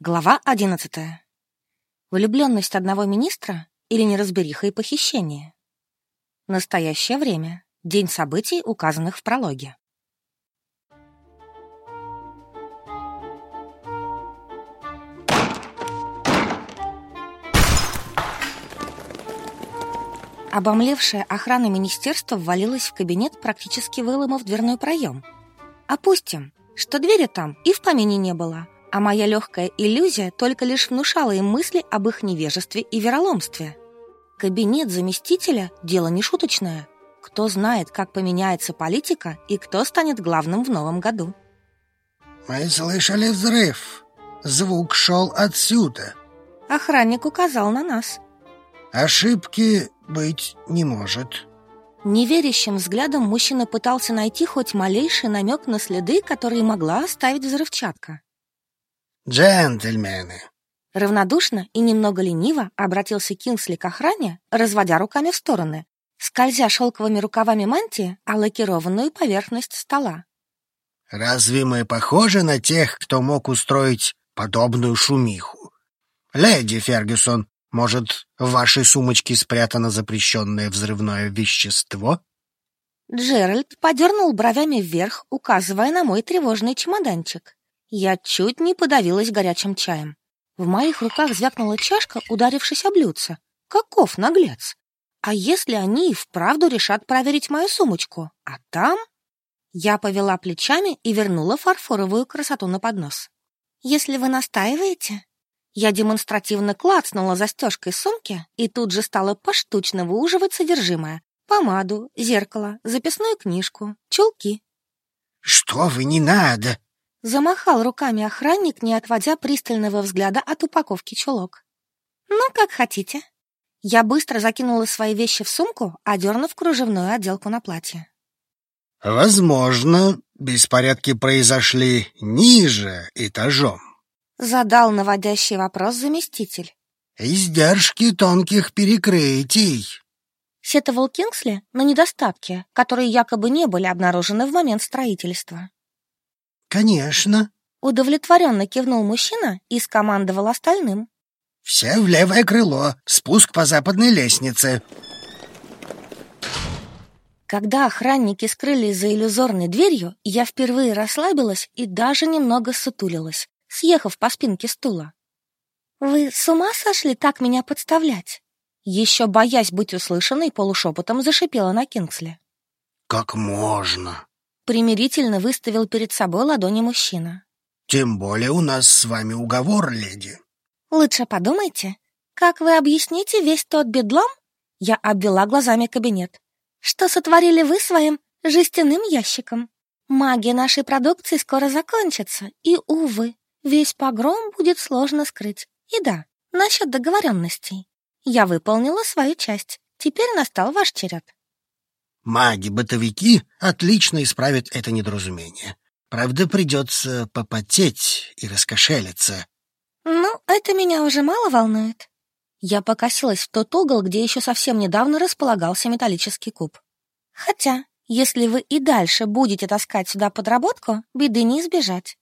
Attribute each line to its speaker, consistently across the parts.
Speaker 1: Глава одиннадцатая. Влюбленность одного министра или неразбериха и похищение? Настоящее время. День событий, указанных в прологе. Обомлевшая охрана министерства ввалилась в кабинет, практически выломав дверной проем. Опустим, что двери там и в помине не было — а моя легкая иллюзия только лишь внушала им мысли об их невежестве и вероломстве. Кабинет заместителя – дело не шуточное. Кто знает, как поменяется политика и кто станет главным в новом году.
Speaker 2: «Мы слышали взрыв. Звук шел отсюда».
Speaker 1: Охранник указал на нас.
Speaker 2: «Ошибки быть не может».
Speaker 1: Неверящим взглядом мужчина пытался найти хоть малейший намек на следы, которые могла оставить взрывчатка.
Speaker 2: «Джентльмены!»
Speaker 1: Равнодушно и немного лениво обратился Кинсли к охране, разводя руками в стороны, скользя шелковыми рукавами мантии о лакированную поверхность стола.
Speaker 2: «Разве мы похожи на тех, кто мог устроить подобную шумиху? Леди Фергюсон, может, в вашей сумочке спрятано запрещенное взрывное вещество?»
Speaker 1: Джеральд подернул бровями вверх, указывая на мой тревожный чемоданчик. Я чуть не подавилась горячим чаем. В моих руках звякнула чашка, ударившись об блюдце. Каков наглец! А если они и вправду решат проверить мою сумочку? А там... Я повела плечами и вернула фарфоровую красоту на поднос. «Если вы настаиваете...» Я демонстративно клацнула застежкой сумки и тут же стала поштучно выуживать содержимое. Помаду, зеркало, записную книжку, чулки.
Speaker 2: «Что вы, не надо!»
Speaker 1: Замахал руками охранник, не отводя пристального взгляда от упаковки чулок. «Ну, как хотите». Я быстро закинула свои вещи в сумку, одернув кружевную отделку на платье.
Speaker 2: «Возможно, беспорядки произошли ниже этажом», —
Speaker 1: задал наводящий вопрос заместитель.
Speaker 2: «Издержки тонких перекрытий».
Speaker 1: Сетовал Кингсли на недостатки, которые якобы не были обнаружены в момент строительства.
Speaker 2: «Конечно», —
Speaker 1: удовлетворенно кивнул мужчина и скомандовал остальным.
Speaker 2: «Все в левое крыло, спуск по западной лестнице».
Speaker 1: Когда охранники скрылись за иллюзорной дверью, я впервые расслабилась и даже немного сутулилась, съехав по спинке стула. «Вы с ума сошли так меня подставлять?» Еще боясь быть услышанной, полушепотом зашипела на Кингсли.
Speaker 2: «Как можно?»
Speaker 1: Примирительно выставил перед собой ладони мужчина.
Speaker 2: «Тем более у нас с вами уговор, леди».
Speaker 1: «Лучше подумайте, как вы объясните весь тот бедлом?» Я обвела глазами кабинет. «Что сотворили вы своим жестяным ящиком? Магия нашей продукции скоро закончится, и, увы, весь погром будет сложно скрыть. И да, насчет договоренностей. Я выполнила свою часть. Теперь настал ваш черед.
Speaker 2: Маги-бытовики отлично исправят это недоразумение. Правда, придется попотеть и раскошелиться.
Speaker 1: Ну, это меня уже мало волнует. Я покосилась в тот угол, где еще совсем недавно располагался металлический куб. Хотя, если вы и дальше будете таскать сюда подработку, беды не избежать.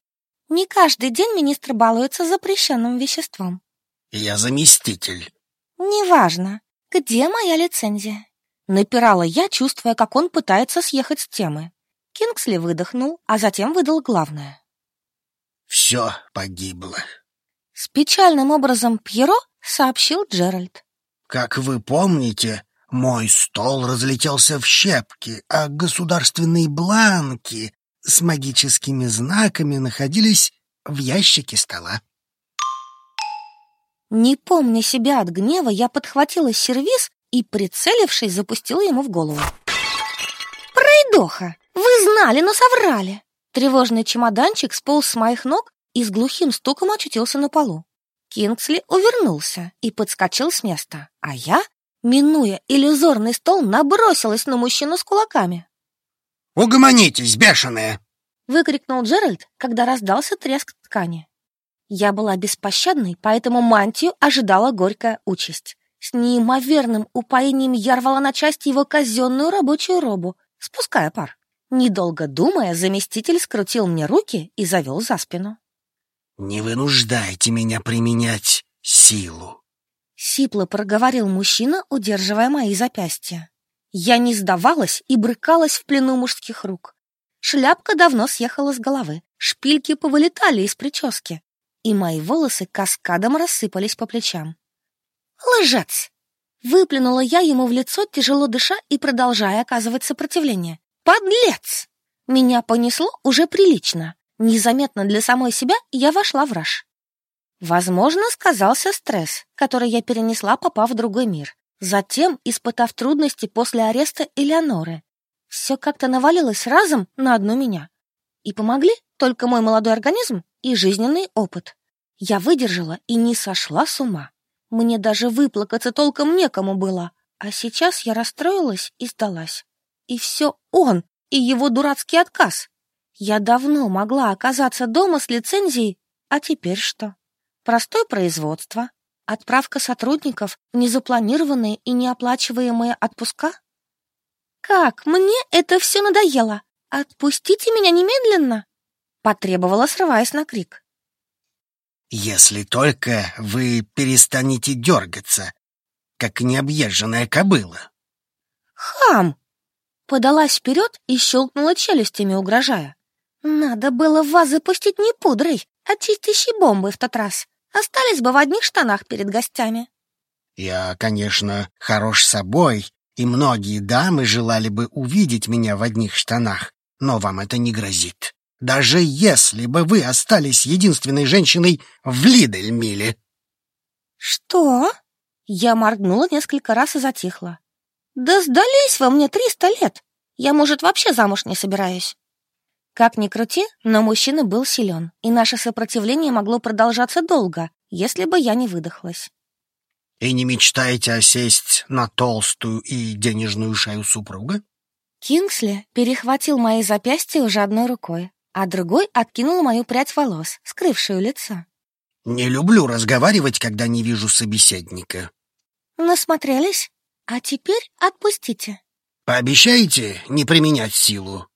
Speaker 1: Не каждый день министр балуется запрещенным веществом.
Speaker 2: Я заместитель.
Speaker 1: Неважно. Где моя лицензия? Напирала я, чувствуя, как он пытается съехать с темы. Кингсли выдохнул, а затем выдал главное.
Speaker 2: «Все погибло».
Speaker 1: С печальным образом Пьеро сообщил Джеральд.
Speaker 2: «Как вы помните, мой стол разлетелся в щепки, а государственные бланки с магическими знаками находились в ящике стола».
Speaker 1: Не помня себя от гнева, я подхватила сервиз и, прицелившись, запустила ему в голову. «Пройдоха! Вы знали, но соврали!» Тревожный чемоданчик сполз с моих ног и с глухим стуком очутился на полу. Кингсли увернулся и подскочил с места, а я, минуя иллюзорный стол, набросилась на мужчину с кулаками.
Speaker 2: «Угомонитесь, бешеные!»
Speaker 1: — выкрикнул Джеральд, когда раздался треск ткани. Я была беспощадной, поэтому мантию ожидала горькая участь. С неимоверным упоением я рвала на части его казенную рабочую робу, спуская пар. Недолго думая, заместитель скрутил мне руки и завел за спину.
Speaker 2: Не вынуждайте меня применять силу.
Speaker 1: Сипло проговорил мужчина, удерживая мои запястья. Я не сдавалась и брыкалась в плену мужских рук. Шляпка давно съехала с головы, шпильки повылетали из прически, и мои волосы каскадом рассыпались по плечам. «Лжец!» Выплюнула я ему в лицо, тяжело дыша и продолжая оказывать сопротивление. «Подлец!» Меня понесло уже прилично. Незаметно для самой себя я вошла в раж. Возможно, сказался стресс, который я перенесла, попав в другой мир. Затем, испытав трудности после ареста Элеоноры. Все как-то навалилось разом на одну меня. И помогли только мой молодой организм и жизненный опыт. Я выдержала и не сошла с ума. Мне даже выплакаться толком некому было. А сейчас я расстроилась и сдалась. И все он, и его дурацкий отказ. Я давно могла оказаться дома с лицензией, а теперь что? Простое производство, отправка сотрудников в незапланированные и неоплачиваемые отпуска? Как мне это все надоело! Отпустите меня немедленно! Потребовала, срываясь на крик.
Speaker 2: Если только вы перестанете дергаться, как необъезженная кобыла.
Speaker 1: Хам! Подалась вперед и щелкнула челюстями, угрожая. Надо было вас запустить не пудрой, а чистящей бомбой в тот раз. Остались бы в одних штанах перед гостями.
Speaker 2: Я, конечно, хорош собой, и многие дамы желали бы увидеть меня в одних штанах, но вам это не грозит даже если бы вы остались единственной женщиной в Лидельмиле.
Speaker 1: Что? Я моргнула несколько раз и затихла. Да сдались во мне триста лет. Я, может, вообще замуж не собираюсь. Как ни крути, но мужчина был силен, и наше сопротивление могло продолжаться долго, если бы я не выдохлась.
Speaker 2: И не мечтаете осесть на толстую и денежную шею супруга?
Speaker 1: Кингсли перехватил мои запястья уже одной рукой, а другой откинул мою прядь волос, скрывшую лицо.
Speaker 2: «Не люблю разговаривать, когда не вижу собеседника».
Speaker 1: «Насмотрелись? А теперь отпустите».
Speaker 2: «Пообещаете не применять силу?»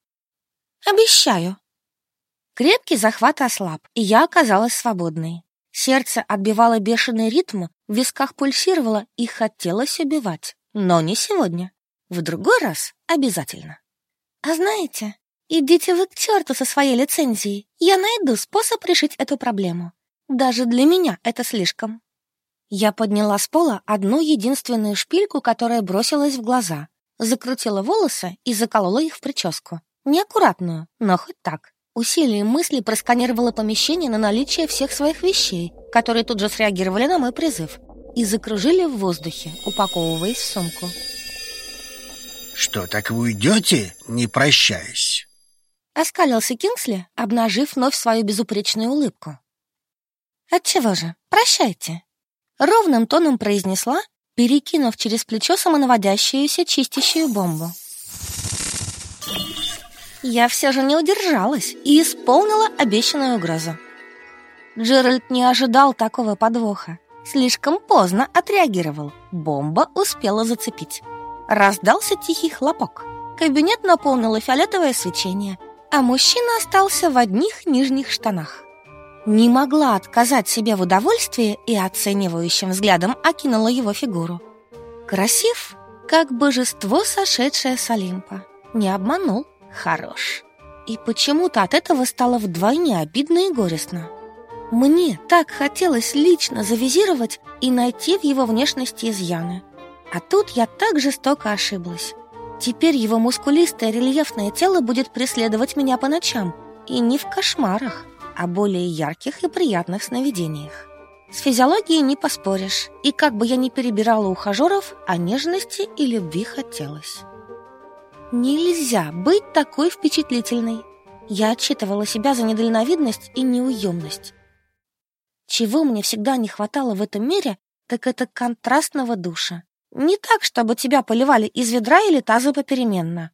Speaker 1: «Обещаю». Крепкий захват ослаб, и я оказалась свободной. Сердце отбивало бешеный ритм, в висках пульсировало и хотелось убивать. Но не сегодня. В другой раз обязательно. А знаете, Идите вы к черту со своей лицензией. Я найду способ решить эту проблему. Даже для меня это слишком. Я подняла с пола одну единственную шпильку, которая бросилась в глаза, закрутила волосы и заколола их в прическу. Неаккуратную, но хоть так. Усилием мысли просканировала помещение на наличие всех своих вещей, которые тут же среагировали на мой призыв, и закружили в воздухе, упаковываясь в сумку.
Speaker 2: «Что, так вы уйдете, не прощаясь?»
Speaker 1: Оскалился Кингсли, обнажив вновь свою безупречную улыбку. «Отчего же? Прощайте!» Ровным тоном произнесла, перекинув через плечо самонаводящуюся чистящую бомбу. Я все же не удержалась и исполнила обещанную угрозу. Джеральд не ожидал такого подвоха. Слишком поздно отреагировал. Бомба успела зацепить. Раздался тихий хлопок. Кабинет наполнило фиолетовое свечение — а мужчина остался в одних нижних штанах. Не могла отказать себе в удовольствии и оценивающим взглядом окинула его фигуру. Красив, как божество, сошедшее с Олимпа. Не обманул, хорош. И почему-то от этого стало вдвойне обидно и горестно. Мне так хотелось лично завизировать и найти в его внешности изъяны. А тут я так жестоко ошиблась. Теперь его мускулистое рельефное тело будет преследовать меня по ночам. И не в кошмарах, а более ярких и приятных сновидениях. С физиологией не поспоришь, и как бы я ни перебирала ухажеров, о нежности и любви хотелось. Нельзя быть такой впечатлительной. Я отчитывала себя за недальновидность и неуемность. Чего мне всегда не хватало в этом мире, так это контрастного душа. Не так, чтобы тебя поливали из ведра или таза попеременно,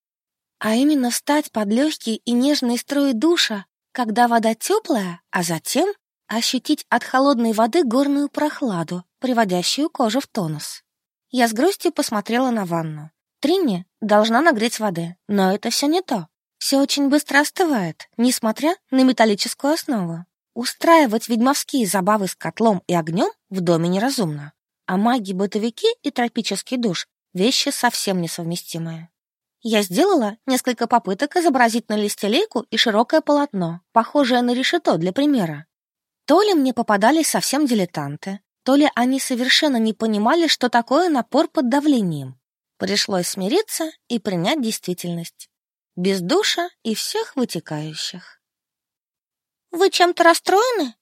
Speaker 1: а именно встать под легкий и нежный строй душа, когда вода теплая, а затем ощутить от холодной воды горную прохладу, приводящую кожу в тонус. Я с грустью посмотрела на ванну. Тринни должна нагреть воды, но это все не то. Все очень быстро остывает, несмотря на металлическую основу. Устраивать ведьмовские забавы с котлом и огнем в доме неразумно, а маги-бытовики и тропический душ — вещи совсем несовместимые. Я сделала несколько попыток изобразить на листе лейку и широкое полотно, похожее на решето для примера. То ли мне попадались совсем дилетанты, то ли они совершенно не понимали, что такое напор под давлением. Пришлось смириться и принять действительность. Без душа и всех вытекающих. «Вы чем-то расстроены?»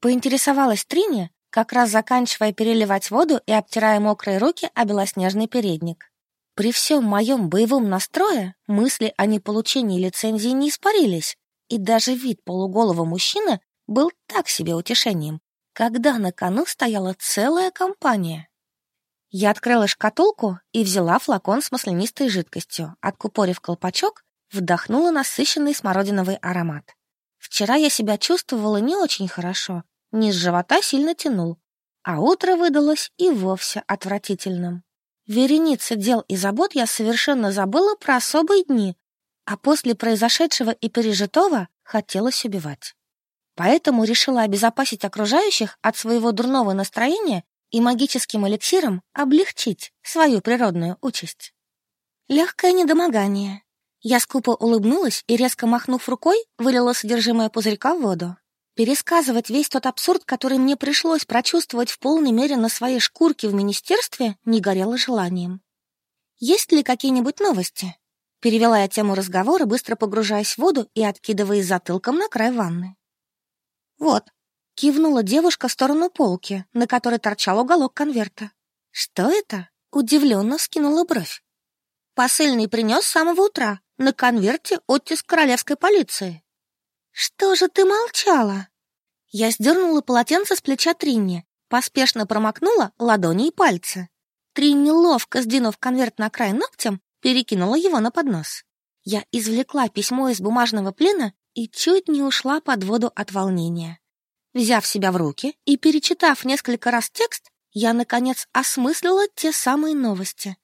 Speaker 1: Поинтересовалась Триня, как раз заканчивая переливать воду и обтирая мокрые руки о белоснежный передник. При всем моем боевом настрое мысли о неполучении лицензии не испарились, и даже вид полуголого мужчины был так себе утешением, когда на кону стояла целая компания. Я открыла шкатулку и взяла флакон с маслянистой жидкостью, откупорив колпачок, вдохнула насыщенный смородиновый аромат. Вчера я себя чувствовала не очень хорошо, низ живота сильно тянул, а утро выдалось и вовсе отвратительным. Вереница дел и забот я совершенно забыла про особые дни, а после произошедшего и пережитого хотелось убивать. Поэтому решила обезопасить окружающих от своего дурного настроения и магическим эликсиром облегчить свою природную участь. Легкое недомогание. Я скупо улыбнулась и, резко махнув рукой, вылила содержимое пузырька в воду. Пересказывать весь тот абсурд, который мне пришлось прочувствовать в полной мере на своей шкурке в министерстве, не горело желанием. «Есть ли какие-нибудь новости?» Перевела я тему разговора, быстро погружаясь в воду и откидываясь затылком на край ванны. «Вот, Кивнула девушка в сторону полки, на которой торчал уголок конверта. «Что это?» — удивленно скинула бровь. «Посыльный принес с самого утра. На конверте оттиск королевской полиции». «Что же ты молчала?» Я сдернула полотенце с плеча Тринни, поспешно промокнула ладони и пальцы. Тринни, ловко сдвинув конверт на край ногтем, перекинула его на поднос. Я извлекла письмо из бумажного плена и чуть не ушла под воду от волнения. Взяв себя в руки и перечитав несколько раз текст, я, наконец, осмыслила те самые новости.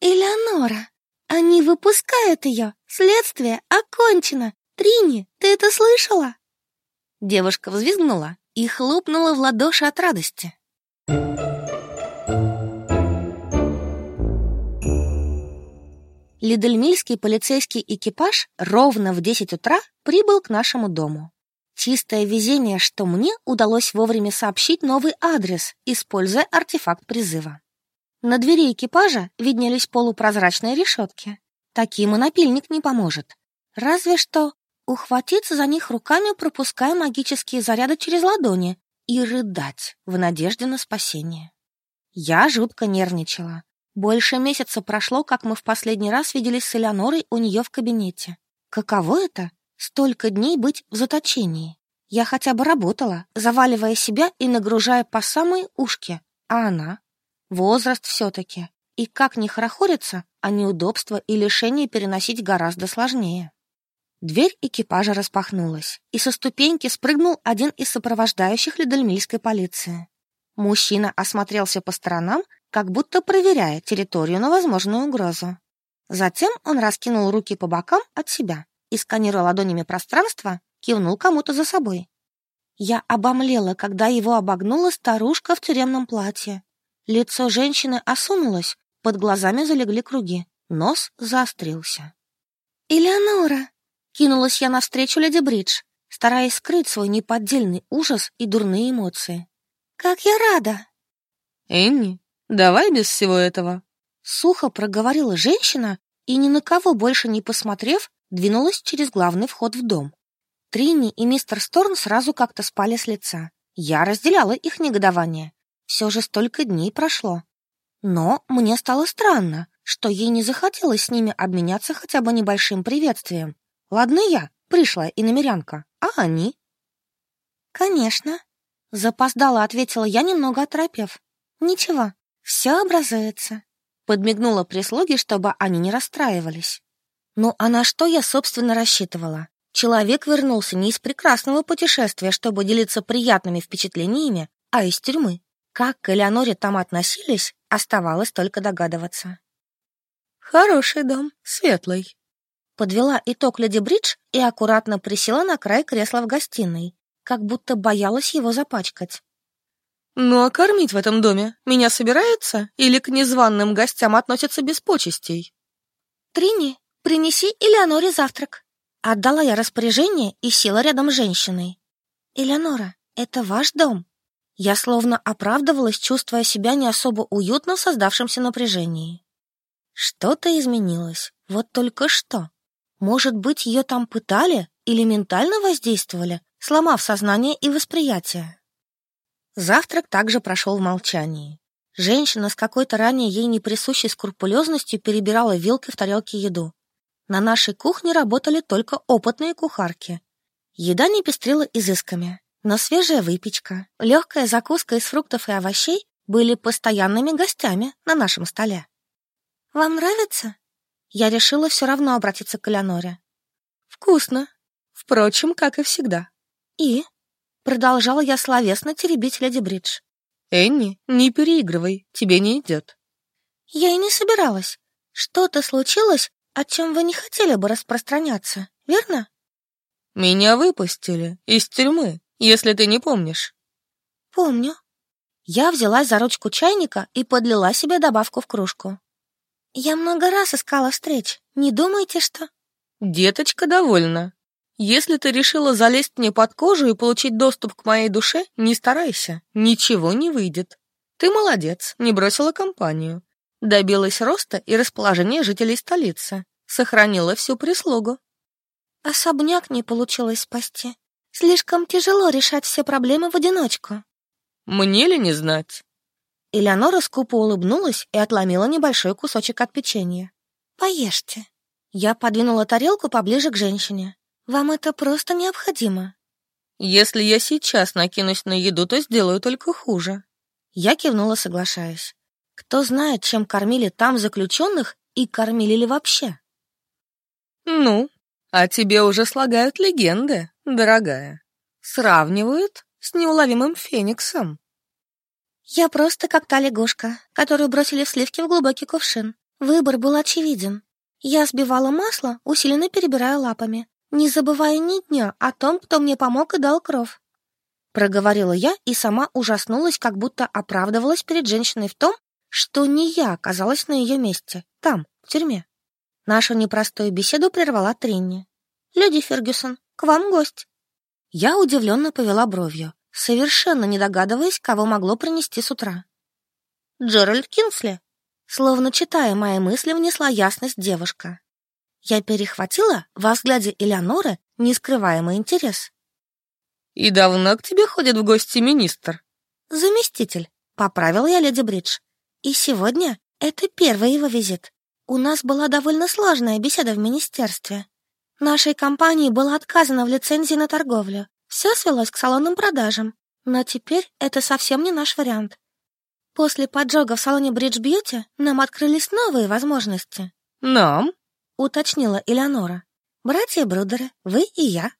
Speaker 1: «Элеонора! Они выпускают ее! Следствие окончено! Трини, ты это слышала?» Девушка взвизгнула и хлопнула в ладоши от радости. Лидельмильский полицейский экипаж ровно в 10 утра прибыл к нашему дому. Чистое везение, что мне удалось вовремя сообщить новый адрес, используя артефакт призыва. На двери экипажа виднелись полупрозрачные решетки. Таким и напильник не поможет. Разве что ухватиться за них руками, пропуская магические заряды через ладони, и рыдать в надежде на спасение. Я жутко нервничала. Больше месяца прошло, как мы в последний раз виделись с Элеонорой у нее в кабинете. Каково это Столько дней быть в заточении. Я хотя бы работала, заваливая себя и нагружая по самые ушки. А она? Возраст все-таки. И как не хорохориться, а неудобства и лишения переносить гораздо сложнее. Дверь экипажа распахнулась, и со ступеньки спрыгнул один из сопровождающих лидельмильской полиции. Мужчина осмотрелся по сторонам, как будто проверяя территорию на возможную угрозу. Затем он раскинул руки по бокам от себя и, сканируя ладонями пространство, кивнул кому-то за собой. Я обомлела, когда его обогнула старушка в тюремном платье. Лицо женщины осунулось, под глазами залегли круги, нос заострился. «Элеонора!» — кинулась я навстречу леди Бридж, стараясь скрыть свой неподдельный ужас и дурные эмоции. «Как я рада!»
Speaker 3: «Энни, давай без всего этого!»
Speaker 1: Сухо проговорила женщина и, ни на кого больше не посмотрев, двинулась через главный вход в дом. Трини и мистер Сторн сразу как-то спали с лица. Я разделяла их негодование. Все же столько дней прошло. Но мне стало странно, что ей не захотелось с ними обменяться хотя бы небольшим приветствием. Ладно я, пришла и намерянка, а они? Конечно. Запоздала, ответила я, немного оторопев. Ничего, все образуется. Подмигнула прислуге, чтобы они не расстраивались. Ну а на что я, собственно, рассчитывала? Человек вернулся не из прекрасного путешествия, чтобы делиться приятными впечатлениями, а из тюрьмы. Как к Элеоноре там относились, оставалось только догадываться.
Speaker 3: «Хороший дом, светлый»,
Speaker 1: Подвела итог леди Бридж и аккуратно присела на край кресла в гостиной, как будто боялась его запачкать.
Speaker 3: «Ну а кормить в этом доме меня собираются или к незваным гостям относятся без почестей?»
Speaker 1: «Трини, принеси Элеоноре завтрак». Отдала я распоряжение и села рядом с женщиной. «Элеонора, это ваш дом?» Я словно оправдывалась, чувствуя себя не особо уютно в создавшемся напряжении. Что-то изменилось, вот только что. Может быть, ее там пытали или ментально воздействовали, сломав сознание и восприятие. Завтрак также прошел в молчании. Женщина с какой-то ранее ей неприсущей скрупулезностью перебирала вилкой в тарелке еду. На нашей кухне работали только опытные кухарки. Еда не пестрила изысками, но свежая выпечка, легкая закуска из фруктов и овощей были постоянными гостями на нашем столе. «Вам нравится?» Я решила все равно обратиться к Элеоноре.
Speaker 3: «Вкусно. Впрочем, как и всегда».
Speaker 1: «И?» Продолжала я словесно теребить леди Бридж.
Speaker 3: «Энни, не переигрывай, тебе не идет».
Speaker 1: «Я и не собиралась. Что-то случилось, о чем вы не хотели бы распространяться, верно?»
Speaker 3: «Меня выпустили из тюрьмы, если ты не помнишь».
Speaker 1: «Помню». Я взялась за ручку чайника и подлила себе добавку в кружку. «Я много раз искала встреч. Не думайте, что...»
Speaker 3: «Деточка довольна. Если ты решила залезть мне под кожу и получить доступ к моей душе, не старайся, ничего не выйдет. Ты молодец, не бросила компанию. Добилась роста и расположения жителей столицы. Сохранила всю прислугу.
Speaker 1: Особняк не получилось спасти. Слишком тяжело решать все проблемы в одиночку.
Speaker 3: Мне ли не знать?
Speaker 1: Элеонора скупо улыбнулась и отломила небольшой кусочек от печенья. «Поешьте». Я подвинула тарелку поближе к женщине. Вам это просто необходимо.
Speaker 3: Если я сейчас накинусь на еду, то сделаю только хуже.
Speaker 1: Я кивнула, соглашаясь. Кто знает, чем кормили там заключенных и кормили ли вообще?
Speaker 3: Ну, а тебе уже слагают легенды, дорогая. Сравнивают с неуловимым фениксом.
Speaker 1: Я просто как та лягушка, которую бросили в сливки в глубокий кувшин. Выбор был очевиден. Я сбивала масло, усиленно перебирая лапами, не забывая ни дня о том, кто мне помог и дал кров. Проговорила я и сама ужаснулась, как будто оправдывалась перед женщиной в том, что не я оказалась на ее месте, там, в тюрьме. Нашу непростую беседу прервала Тринни. «Леди Фергюсон, к вам гость». Я удивленно повела бровью, совершенно не догадываясь, кого могло принести с утра. «Джеральд Кинсли», словно читая мои мысли, внесла ясность девушка. Я перехватила во взгляде Элеоноры нескрываемый интерес.
Speaker 3: «И давно к тебе ходит в гости министр?»
Speaker 1: «Заместитель», — поправила я леди Бридж. «И сегодня это первый его визит. У нас была довольно сложная беседа в министерстве. Нашей компании было отказано в лицензии на торговлю. Все свелось к салонным продажам. Но теперь это совсем не наш вариант. После поджога в салоне Бридж Бьюти нам открылись новые возможности».
Speaker 3: «Нам?»
Speaker 1: уточнила Элеонора. «Братья Брудеры, вы и я».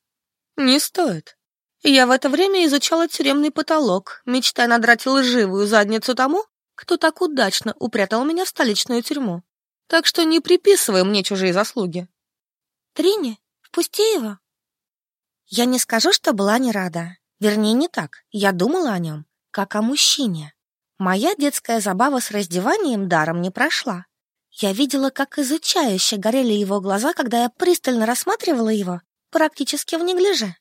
Speaker 3: «Не стоит. Я в это время изучала тюремный потолок, мечтая надрать лживую задницу тому, кто так удачно упрятал меня в столичную тюрьму. Так что не приписывай мне чужие заслуги».
Speaker 1: «Трини, впусти его». Я не скажу, что была не рада. Вернее, не так. Я думала о нем, как о мужчине. Моя детская забава с раздеванием даром не прошла. Я видела, как изучающе горели его глаза, когда я пристально рассматривала его, практически в неглиже.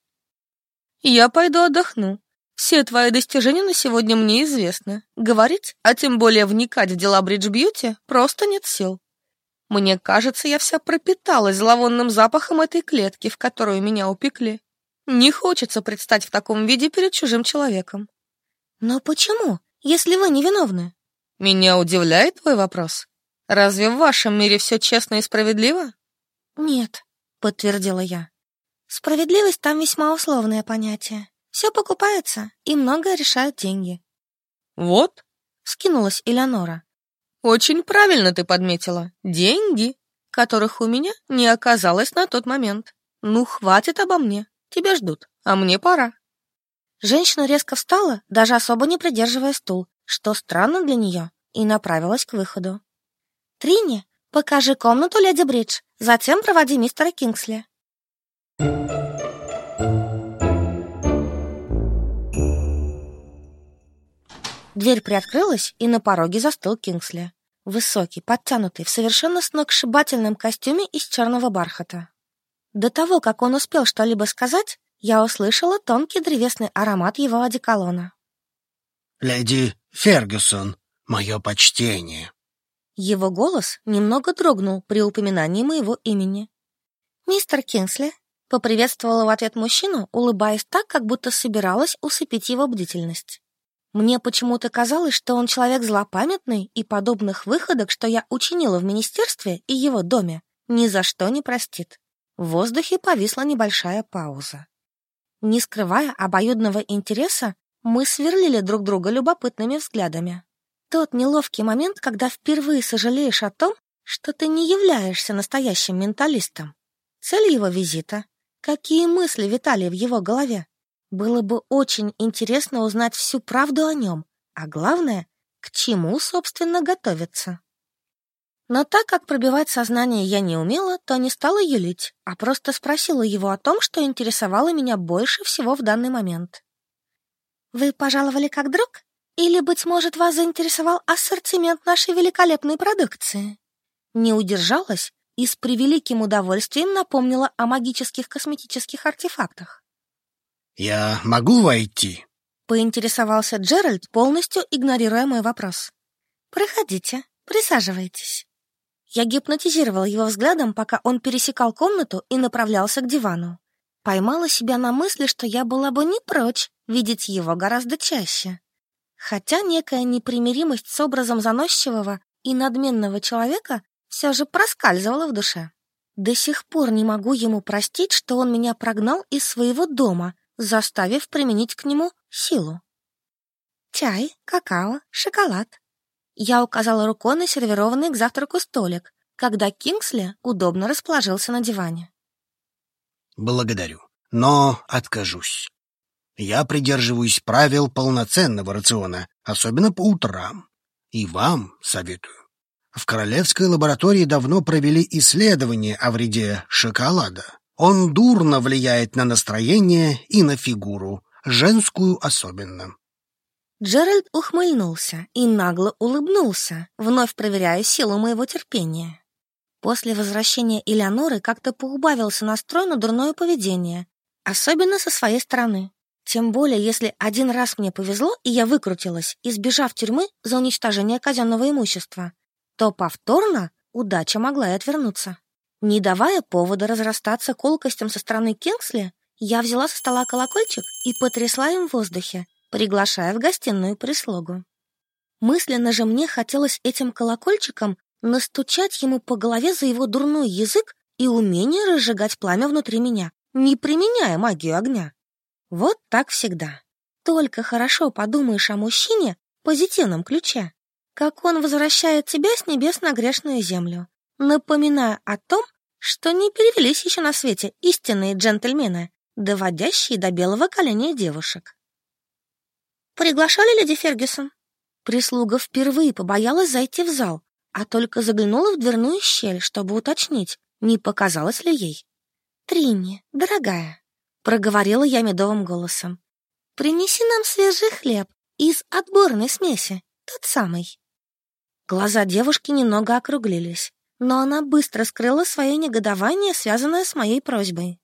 Speaker 3: «Я пойду отдохну. Все твои достижения на сегодня мне известны. Говорить, а тем более вникать в дела Бридж Бьюти, просто нет сил. Мне кажется, я вся пропиталась зловонным запахом этой клетки, в которую меня упекли. Не хочется предстать в таком виде перед чужим человеком».
Speaker 1: «Но почему, если вы невиновны?»
Speaker 3: «Меня удивляет твой вопрос?» Разве в вашем мире все честно и справедливо?
Speaker 1: Нет, подтвердила я. Справедливость там весьма условное понятие. Все покупается, и многое решают деньги.
Speaker 3: Вот,
Speaker 1: скинулась Элеонора.
Speaker 3: Очень правильно ты подметила. Деньги, которых у меня не оказалось на тот момент. Ну, хватит обо мне. Тебя ждут, а мне пора».
Speaker 1: Женщина резко встала, даже особо не придерживая стул, что странно для нее, и направилась к выходу. «Трини, покажи комнату леди Бридж, затем проводи мистера Кингсли». Дверь приоткрылась, и на пороге застыл Кингсли. Высокий, подтянутый, в совершенно сногсшибательном костюме из черного бархата. До того, как он успел что-либо сказать, я услышала тонкий древесный аромат его одеколона.
Speaker 2: «Леди Фергюсон, мое почтение!»
Speaker 1: Его голос немного дрогнул при упоминании моего имени. «Мистер Кинсли», — поприветствовала в ответ мужчину, улыбаясь так, как будто собиралась усыпить его бдительность. Мне почему-то казалось, что он человек злопамятный, и подобных выходок, что я учинила в министерстве и его доме, ни за что не простит. В воздухе повисла небольшая пауза. Не скрывая обоюдного интереса, мы сверлили друг друга любопытными взглядами. Тот неловкий момент, когда впервые сожалеешь о том, что ты не являешься настоящим менталистом. Цель его визита. Какие мысли витали в его голове? Было бы очень интересно узнать всю правду о нем, а главное, к чему, собственно, готовиться. Но так как пробивать сознание я не умела, то не стала юлить, а просто спросила его о том, что интересовало меня больше всего в данный момент. «Вы пожаловали как друг?» Или, быть может, вас заинтересовал ассортимент нашей великолепной продукции? Не удержалась и с превеликим удовольствием напомнила о магических косметических артефактах.
Speaker 2: «Я могу войти?»
Speaker 1: — поинтересовался Джеральд, полностью игнорируя мой вопрос. «Проходите, присаживайтесь». Я гипнотизировала его взглядом, пока он пересекал комнату и направлялся к дивану. Поймала себя на мысли, что я была бы не прочь видеть его гораздо чаще хотя некая непримиримость с образом заносчивого и надменного человека все же проскальзывала в душе. До сих пор не могу ему простить, что он меня прогнал из своего дома, заставив применить к нему силу. Чай, какао, шоколад. Я указала рукой на сервированный к завтраку столик, когда Кингсли удобно расположился на диване.
Speaker 2: «Благодарю, но откажусь. Я придерживаюсь правил полноценного рациона, особенно по утрам. И вам советую. В королевской лаборатории давно провели исследование о вреде шоколада. Он дурно влияет на настроение и на фигуру, женскую особенно.
Speaker 1: Джеральд ухмыльнулся и нагло улыбнулся, вновь проверяя силу моего терпения. После возвращения Элеоноры как-то поубавился настрой на дурное поведение, особенно со своей стороны. Тем более, если один раз мне повезло, и я выкрутилась, избежав тюрьмы за уничтожение казенного имущества, то повторно удача могла и отвернуться. Не давая повода разрастаться колкостям со стороны Кингсли, я взяла со стола колокольчик и потрясла им в воздухе, приглашая в гостиную прислугу. Мысленно же мне хотелось этим колокольчиком настучать ему по голове за его дурной язык и умение разжигать пламя внутри меня, не применяя магию огня. Вот так всегда. Только хорошо подумаешь о мужчине в позитивном ключе, как он возвращает тебя с небес на грешную землю, напоминая о том, что не перевелись еще на свете истинные джентльмены, доводящие до белого коленя девушек. «Приглашали леди Фергюсон?» Прислуга впервые побоялась зайти в зал, а только заглянула в дверную щель, чтобы уточнить, не показалось ли ей. «Тринни, дорогая, проговорила я медовым голосом. Принеси нам свежий хлеб из отборной смеси, тот самый. Глаза девушки немного округлились, но она быстро скрыла свое негодование, связанное с моей просьбой.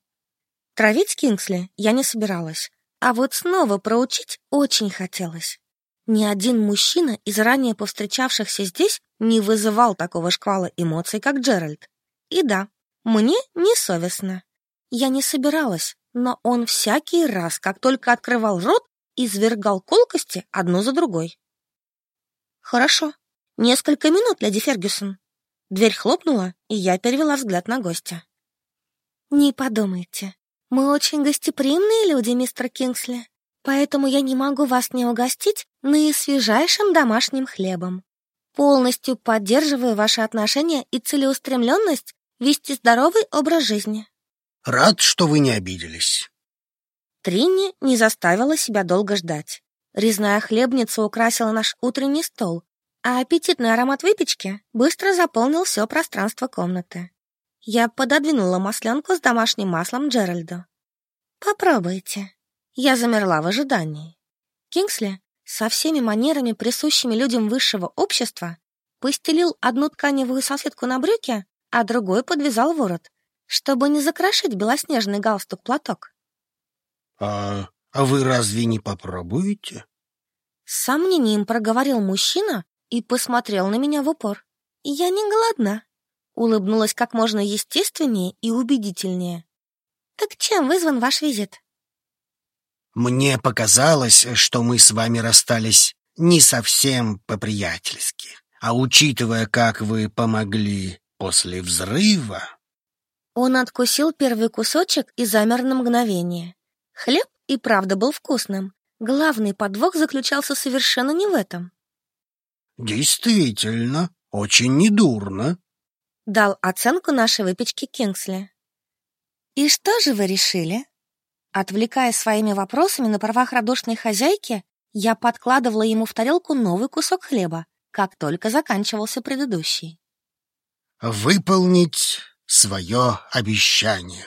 Speaker 1: Травить Кингсли я не собиралась, а вот снова проучить очень хотелось. Ни один мужчина из ранее повстречавшихся здесь не вызывал такого шквала эмоций, как Джеральд. И да, мне не совестно. Я не собиралась, но он всякий раз, как только открывал рот, извергал колкости одну за другой. «Хорошо. Несколько минут, леди Фергюсон». Дверь хлопнула, и я перевела взгляд на гостя. «Не подумайте. Мы очень гостеприимные люди, мистер Кингсли, поэтому я не могу вас не угостить наисвежайшим домашним хлебом. Полностью поддерживаю ваши отношения и целеустремленность вести здоровый образ жизни».
Speaker 2: Рад, что вы не обиделись.
Speaker 1: Тринни не заставила себя долго ждать. Резная хлебница украсила наш утренний стол, а аппетитный аромат выпечки быстро заполнил все пространство комнаты. Я пододвинула масленку с домашним маслом Джеральду. «Попробуйте». Я замерла в ожидании. Кингсли со всеми манерами, присущими людям высшего общества, постелил одну тканевую салфетку на брюки, а другой подвязал ворот, чтобы не закрошить белоснежный галстук-платок.
Speaker 2: «А, а вы разве не попробуете?»
Speaker 1: С сомнением проговорил мужчина и посмотрел на меня в упор. «Я не голодна», — улыбнулась как можно естественнее и убедительнее. «Так чем вызван ваш визит?»
Speaker 2: «Мне показалось, что мы с вами расстались не совсем по-приятельски, а учитывая, как вы помогли после взрыва...»
Speaker 1: Он откусил первый кусочек и замер на мгновение. Хлеб и правда был вкусным. Главный подвох заключался совершенно не в этом.
Speaker 2: «Действительно, очень недурно», —
Speaker 1: дал оценку нашей выпечки Кингсли. «И что же вы решили?» Отвлекая своими вопросами на правах радушной хозяйки, я подкладывала ему в тарелку новый кусок хлеба, как только заканчивался предыдущий.
Speaker 2: «Выполнить свое обещание».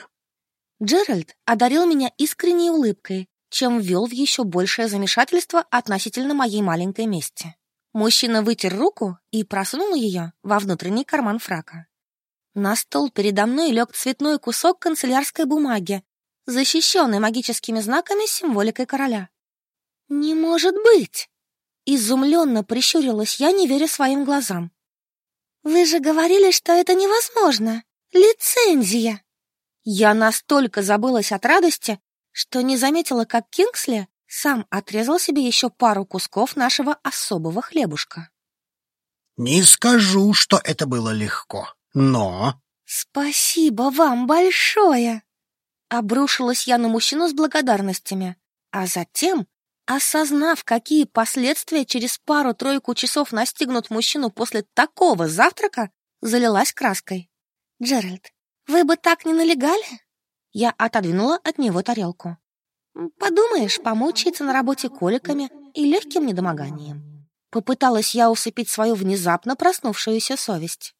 Speaker 1: Джеральд одарил меня искренней улыбкой, чем ввел в еще большее замешательство относительно моей маленькой мести. Мужчина вытер руку и просунул ее во внутренний карман фрака. На стол передо мной лег цветной кусок канцелярской бумаги, защищенный магическими знаками с символикой короля. «Не может быть!» Изумленно прищурилась я, не веря своим глазам. «Вы же говорили, что это невозможно! Лицензия!» Я настолько забылась от радости, что не заметила, как Кингсли сам отрезал себе еще пару кусков нашего особого хлебушка.
Speaker 2: «Не скажу, что это было легко, но...»
Speaker 1: «Спасибо вам большое!» Обрушилась я на мужчину с благодарностями, а затем, осознав, какие последствия через пару-тройку часов настигнут мужчину после такого завтрака, залилась краской. «Джеральд, вы бы так не налегали?» Я отодвинула от него тарелку. Подумаешь, помучается на работе коликами и легким недомоганием. Попыталась я усыпить свою внезапно проснувшуюся совесть.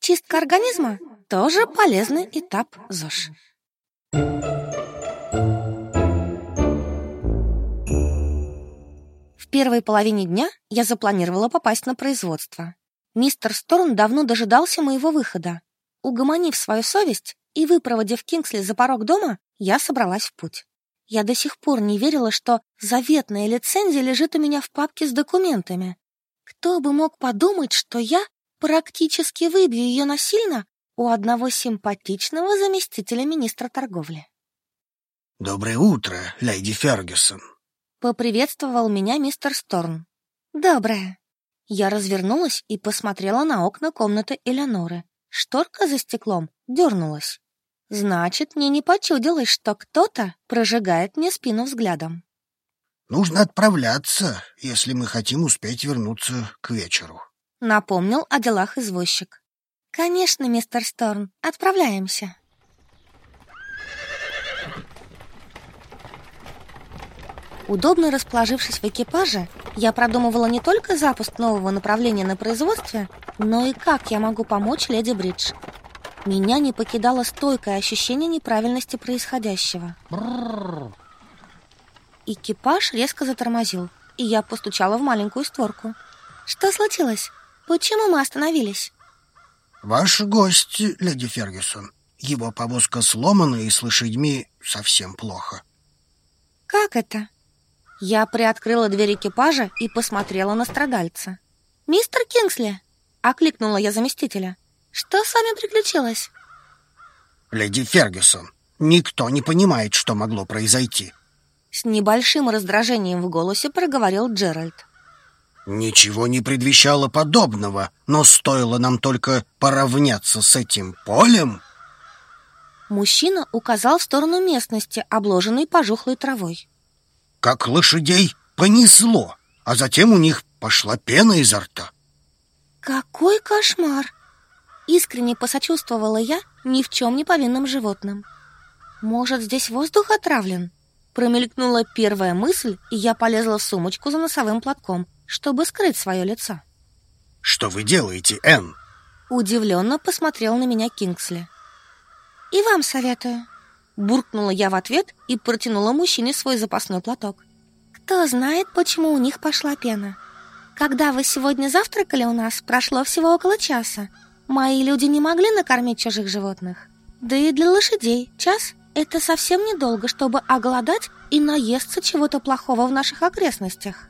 Speaker 1: Чистка организма — тоже полезный этап ЗОЖ. В первой половине дня я запланировала попасть на производство. Мистер Сторн давно дожидался моего выхода. Угомонив свою совесть, и, выпроводив Кингсли за порог дома, я собралась в путь. Я до сих пор не верила, что заветная лицензия лежит у меня в папке с документами. Кто бы мог подумать, что я практически выбью ее насильно у одного симпатичного заместителя министра торговли.
Speaker 2: «Доброе утро, леди Фергюсон», —
Speaker 1: поприветствовал меня мистер Сторн. «Доброе». Я развернулась и посмотрела на окна комнаты Элеоноры. Шторка за стеклом дернулась. Значит, мне не почудилось, что кто-то прожигает мне спину взглядом.
Speaker 2: Нужно отправляться, если мы хотим успеть вернуться к вечеру.
Speaker 1: Напомнил о делах извозчик. Конечно, мистер Сторн, отправляемся. Удобно расположившись в экипаже, я продумывала не только запуск нового направления на производстве, но и как я могу помочь леди Бридж. Меня не покидало стойкое ощущение неправильности происходящего. Экипаж резко затормозил, и я постучала в маленькую створку. Что случилось? Почему мы остановились?
Speaker 2: Ваш гость, леди Фергюсон. Его повозка сломана, и с лошадьми совсем плохо.
Speaker 1: Как это? Я приоткрыла дверь экипажа и посмотрела на страдальца. «Мистер Кингсли!» — окликнула я заместителя. Что с вами приключилось?
Speaker 2: Леди Фергюсон, никто не понимает, что могло произойти.
Speaker 1: С небольшим раздражением в голосе проговорил Джеральд.
Speaker 2: Ничего не предвещало подобного, но стоило нам только поравняться с этим полем...
Speaker 1: Мужчина указал в сторону местности, обложенной пожухлой травой.
Speaker 2: Как лошадей понесло, а затем у них пошла пена изо рта.
Speaker 1: Какой кошмар! Искренне посочувствовала я ни в чем не повинным животным. Может, здесь воздух отравлен? Промелькнула первая мысль, и я полезла в сумочку за носовым платком, чтобы скрыть свое лицо.
Speaker 2: Что вы делаете, Энн?
Speaker 1: Удивленно посмотрел на меня Кингсли. И вам советую. Буркнула я в ответ и протянула мужчине свой запасной платок. Кто знает, почему у них пошла пена. Когда вы сегодня завтракали у нас, прошло всего около часа. Мои люди не могли накормить чужих животных. Да и для лошадей час – это совсем недолго, чтобы оголодать и наесться чего-то плохого в наших окрестностях.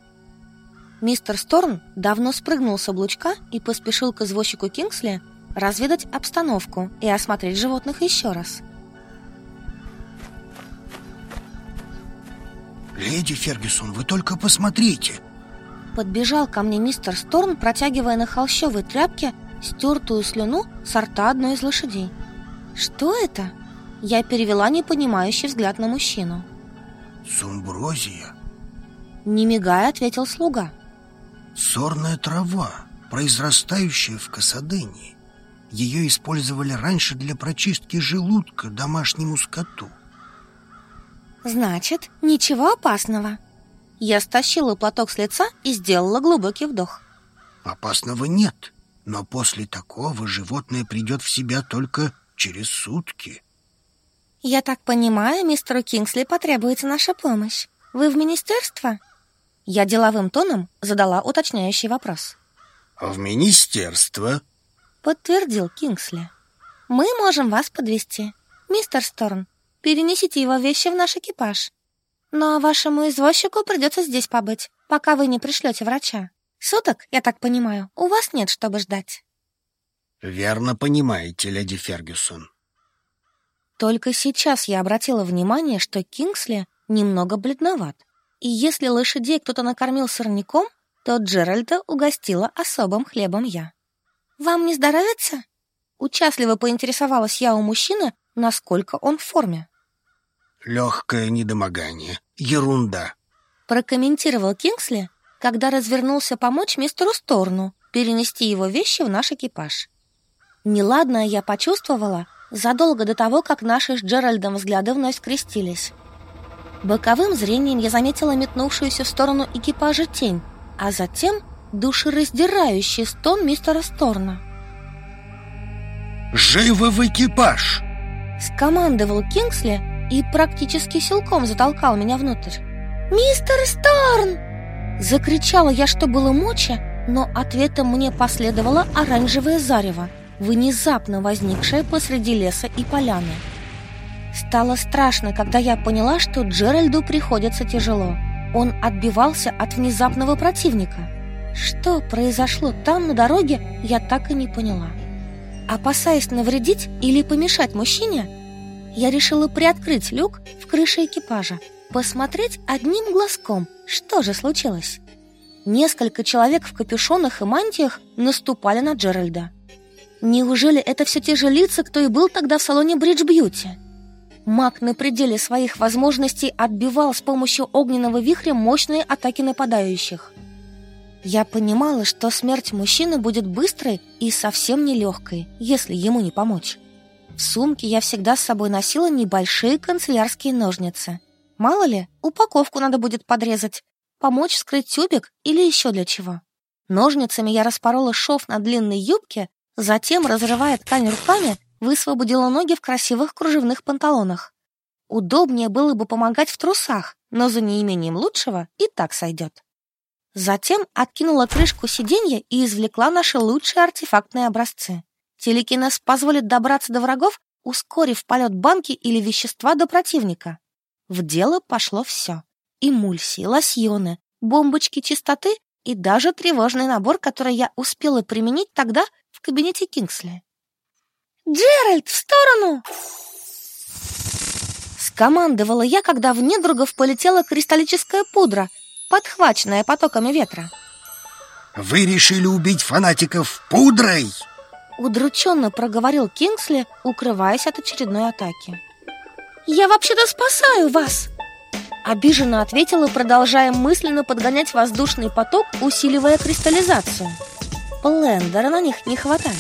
Speaker 1: Мистер Сторн давно спрыгнул с облучка и поспешил к извозчику Кингсли разведать обстановку и осмотреть животных еще раз.
Speaker 2: Леди Фергюсон, вы только посмотрите
Speaker 1: Подбежал ко мне мистер Сторн, протягивая на холщовой тряпке стертую слюну с рта одной из лошадей. «Что это?» Я перевела непонимающий взгляд на мужчину.
Speaker 2: Сумброзия
Speaker 1: Не мигая, ответил слуга.
Speaker 2: Сорная трава, произрастающая в Касадении Ее использовали раньше для прочистки желудка домашнему скоту
Speaker 1: Значит, ничего опасного Я стащила платок с лица и сделала глубокий вдох
Speaker 2: Опасного нет, но после такого животное придет в себя только через сутки
Speaker 1: Я так понимаю, мистеру Кингсли потребуется наша помощь Вы в министерство? Я деловым тоном задала уточняющий вопрос.
Speaker 2: «В министерство?»
Speaker 1: Подтвердил Кингсли. «Мы можем вас подвести, мистер Сторн. Перенесите его вещи в наш экипаж. Но вашему извозчику придется здесь побыть, пока вы не пришлете врача. Суток, я так понимаю, у вас нет, чтобы ждать».
Speaker 2: «Верно понимаете, леди Фергюсон».
Speaker 1: Только сейчас я обратила внимание, что Кингсли немного бледноват. И если лошадей кто-то накормил сорняком, то Джеральда угостила особым хлебом я. «Вам не здоровится?» Участливо поинтересовалась я у мужчины, насколько он в форме.
Speaker 2: «Легкое недомогание. Ерунда», —
Speaker 1: прокомментировал Кингсли, когда развернулся помочь мистеру Сторну перенести его вещи в наш экипаж. Неладное я почувствовала задолго до того, как наши с Джеральдом взгляды вновь скрестились. Боковым зрением я заметила метнувшуюся в сторону экипажа тень, а затем душераздирающий стон мистера Сторна.
Speaker 2: «Живо в экипаж!»
Speaker 1: Скомандовал Кингсли и практически силком затолкал меня внутрь. «Мистер Сторн!» Закричала я, что было мочи, но ответом мне последовало оранжевое зарево, внезапно возникшее посреди леса и поляны. Стало страшно, когда я поняла, что Джеральду приходится тяжело. Он отбивался от внезапного противника. Что произошло там на дороге, я так и не поняла. Опасаясь навредить или помешать мужчине, я решила приоткрыть люк в крыше экипажа, посмотреть одним глазком, что же случилось. Несколько человек в капюшонах и мантиях наступали на Джеральда. Неужели это все те же лица, кто и был тогда в салоне Бридж Бьюти? Маг на пределе своих возможностей отбивал с помощью огненного вихря мощные атаки нападающих. Я понимала, что смерть мужчины будет быстрой и совсем нелегкой, если ему не помочь. В сумке я всегда с собой носила небольшие канцелярские ножницы. Мало ли, упаковку надо будет подрезать, помочь вскрыть тюбик или еще для чего. Ножницами я распорола шов на длинной юбке, затем, разрывая ткань руками, высвободила ноги в красивых кружевных панталонах. Удобнее было бы помогать в трусах, но за неимением лучшего и так сойдет. Затем откинула крышку сиденья и извлекла наши лучшие артефактные образцы. Телекинез позволит добраться до врагов, ускорив полет банки или вещества до противника. В дело пошло все. Эмульсии, лосьоны, бомбочки чистоты и даже тревожный набор, который я успела применить тогда в кабинете Кингсли. «Джеральд, в сторону!» Скомандовала я, когда в недругов полетела кристаллическая пудра, подхваченная потоками ветра.
Speaker 2: «Вы решили убить фанатиков пудрой?»
Speaker 1: Удрученно проговорил Кингсли, укрываясь от очередной атаки. «Я вообще-то спасаю вас!» Обиженно ответила, продолжая мысленно подгонять воздушный поток, усиливая кристаллизацию. Блендера на них не хватает.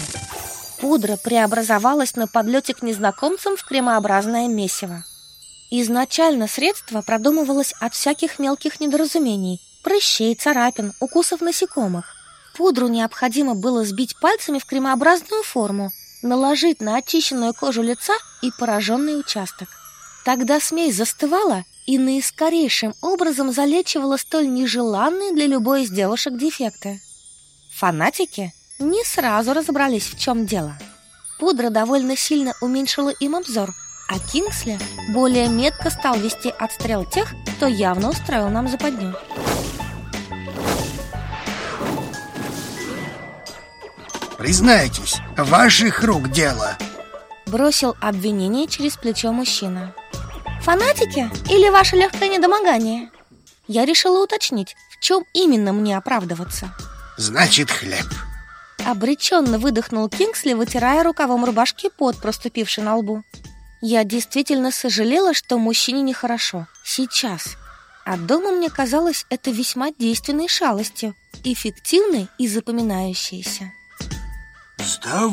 Speaker 1: Пудра преобразовалась на подлете к незнакомцам в кремообразное месиво. Изначально средство продумывалось от всяких мелких недоразумений, прыщей, царапин, укусов насекомых. Пудру необходимо было сбить пальцами в кремообразную форму, наложить на очищенную кожу лица и пораженный участок. Тогда смесь застывала, и наискорейшим образом залечивала столь нежеланные для любой из девушек дефекты. Фанатики не сразу разобрались, в чем дело. Пудра довольно сильно уменьшила им обзор, а Кингсли более метко стал вести отстрел тех, кто явно устроил нам западню.
Speaker 2: Признайтесь, ваших рук дело.
Speaker 1: Бросил обвинение через плечо мужчина. Фанатики или ваше легкое недомогание? Я решила уточнить, в чем именно мне оправдываться.
Speaker 2: Значит, хлеб.
Speaker 1: Обреченно выдохнул Кингсли, вытирая рукавом рубашки пот, проступивший на лбу. Я действительно сожалела, что мужчине нехорошо. Сейчас. А дома мне казалось это весьма действенной шалостью, эффективной и запоминающейся.
Speaker 2: «Сдавайтесь!»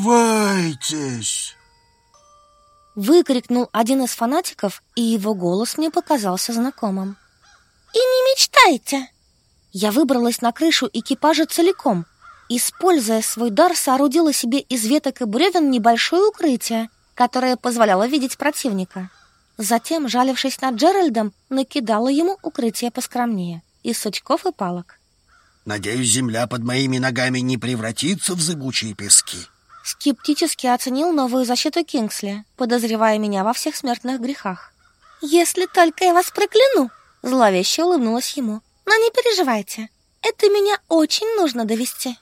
Speaker 1: Выкрикнул один из фанатиков, и его голос мне показался знакомым. «И не мечтайте!» Я выбралась на крышу экипажа целиком. Используя свой дар, соорудила себе из веток и бревен небольшое укрытие, которое позволяло видеть противника. Затем, жалившись над Джеральдом, накидала ему укрытие поскромнее, из сучков и палок.
Speaker 2: Надеюсь, земля под моими ногами не превратится в зыбучие пески.
Speaker 1: Скептически оценил новую защиту Кингсли, подозревая меня во всех смертных грехах. «Если только я вас прокляну!» Зловеще улыбнулась ему. «Но не переживайте, это меня очень нужно довести».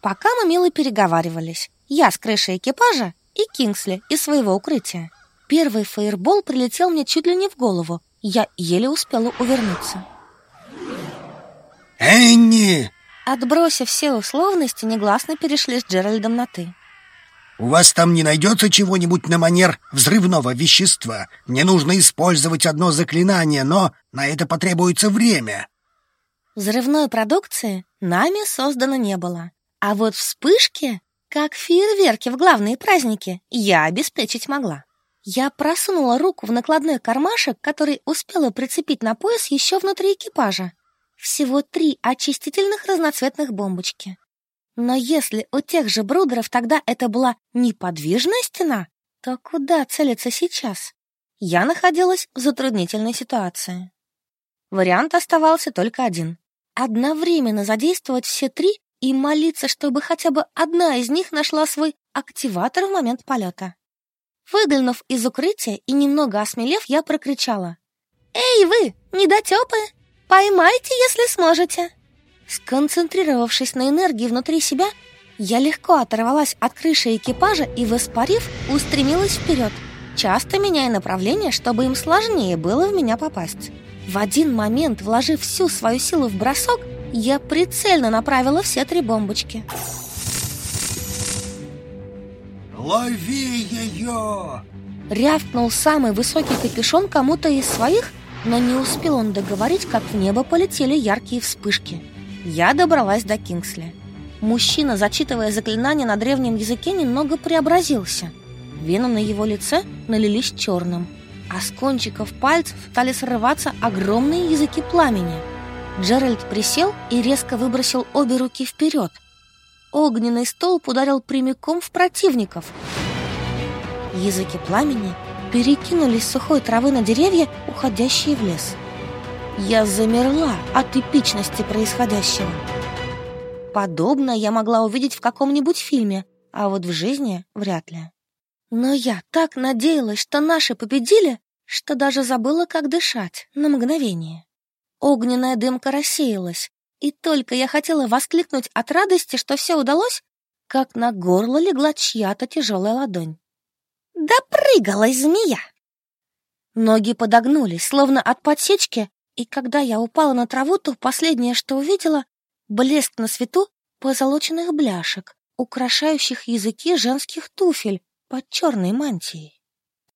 Speaker 1: Пока мы мило переговаривались, я с крыши экипажа и Кингсли из своего укрытия. Первый фейербол прилетел мне чуть ли не в голову. Я еле успела увернуться.
Speaker 2: «Энни!»
Speaker 1: Отбросив все условности, негласно перешли с Джеральдом на «ты».
Speaker 2: «У вас там не найдется чего-нибудь на манер взрывного вещества? Мне нужно использовать одно заклинание, но на это потребуется время».
Speaker 1: Взрывной продукции нами создано не было. А вот вспышки, как фейерверки в главные праздники, я обеспечить могла. Я просунула руку в накладной кармашек, который успела прицепить на пояс еще внутри экипажа, всего три очистительных разноцветных бомбочки. Но если у тех же брудеров тогда это была неподвижная стена, то куда целиться сейчас? Я находилась в затруднительной ситуации. Вариант оставался только один. Одновременно задействовать все три и молиться, чтобы хотя бы одна из них нашла свой активатор в момент полета. Выглянув из укрытия и немного осмелев, я прокричала. «Эй вы, недотепы! Поймайте, если сможете!» Сконцентрировавшись на энергии внутри себя, я легко оторвалась от крыши экипажа и, воспарив, устремилась вперед, часто меняя направление, чтобы им сложнее было в меня попасть. В один момент, вложив всю свою силу в бросок, я прицельно направила все три бомбочки.
Speaker 2: «Лови ее!»
Speaker 1: Рявкнул самый высокий капюшон кому-то из своих, но не успел он договорить, как в небо полетели яркие вспышки. Я добралась до Кингсли. Мужчина, зачитывая заклинание на древнем языке, немного преобразился. Вены на его лице налились черным, а с кончиков пальцев стали срываться огромные языки пламени. Джеральд присел и резко выбросил обе руки вперед. Огненный столб ударил прямиком в противников. Языки пламени перекинулись сухой травы на деревья, уходящие в лес. Я замерла от эпичности происходящего. Подобное я могла увидеть в каком-нибудь фильме, а вот в жизни вряд ли. Но я так надеялась, что наши победили, что даже забыла, как дышать на мгновение. Огненная дымка рассеялась, и только я хотела воскликнуть от радости, что все удалось, как на горло легла чья-то тяжелая ладонь. Допрыгалась змея. Ноги подогнулись, словно от подсечки, и когда я упала на траву, то последнее, что увидела, блеск на свету позолоченных бляшек, украшающих языки женских туфель под черной мантией.